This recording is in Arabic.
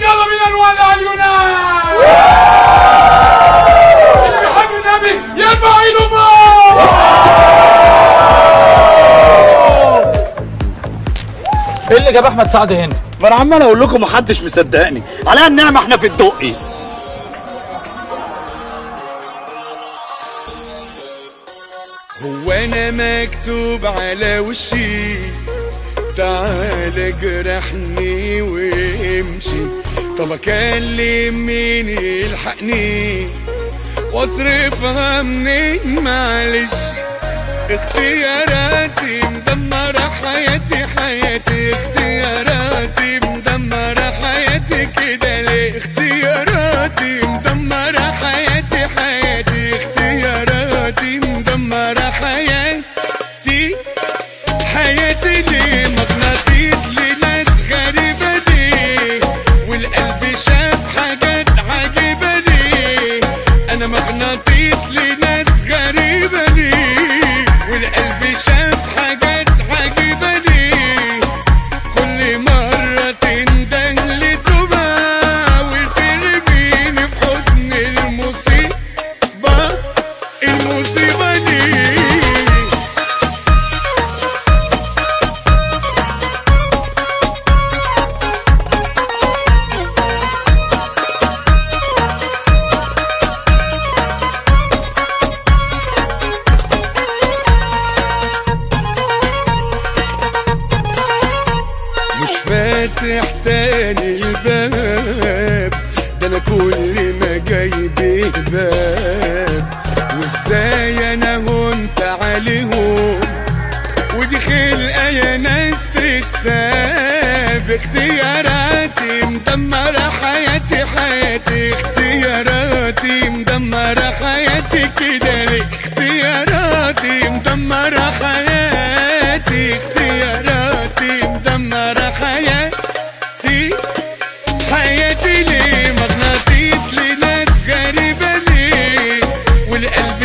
يلا بينا نولع اليونان. اللي بيحب النبي يرفع ايده فوق إيه اللي جاب أحمد سعد هنا؟ ما أنا عمال أقول لكم محدش مصدقني. عليها النعمه إحنا في الدقي. هو أنا مكتوب على وشي. تعال اجرحني وامشي طب اكلم مين يلحقني؟ واصرفها منين معلش. اختياراتي مدمرة حياتي حياتي اختياراتي مدمرة حياتي كده ليه؟ اختياراتي مدمرة حياتي حياتي اختياراتي مدمرة حياتي. and I'm up and nothing. تحتاني الباب. ده أنا كل ما جايب باب وإزاي أنا هنت عليهم؟ ودي خلقة يا ناس تتساب. اختياراتي مدمرة حياتي حياتي اختياراتي مدمرة حياتي. القلب